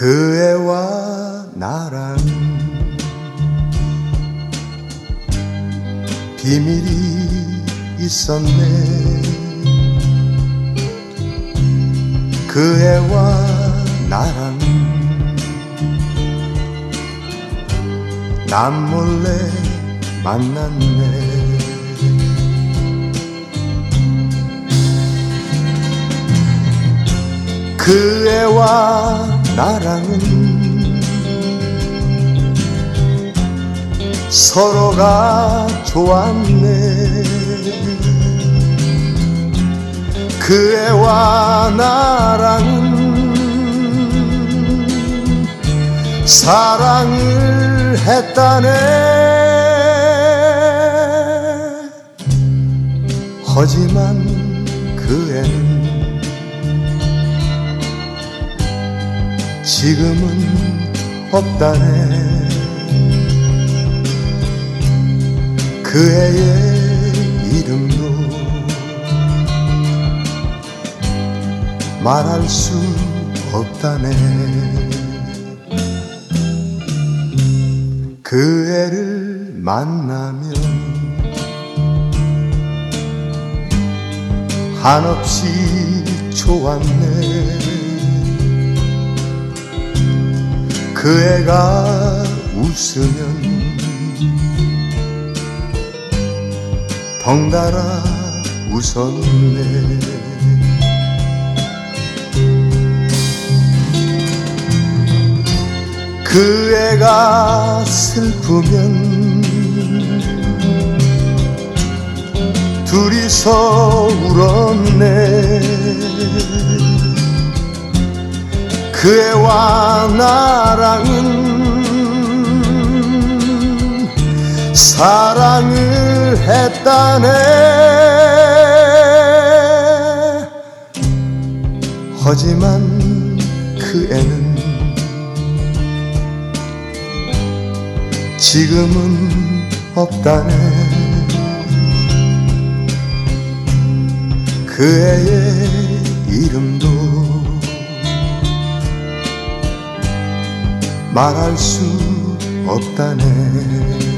그 애와 나랑 비밀이 있었네. 그 애와 나랑 남 몰래 만났네. 그 애와 나랑은 서로가 좋았네. 그 애와 나랑은 사랑을 했다네. 하지만 그 애는 지금은 없다네 그 애의 이름도 말할 수 없다네. 그 애를 만나면 한없이 좋았네. 그 애가 웃으면 덩달아 웃었네. 그 애가 슬프면 둘이서 울었네. 그 애와 나랑은 사랑을 했다네. 하지만 그 애는 지금은 없다네. 그 애의 이름도 말할 수 없다네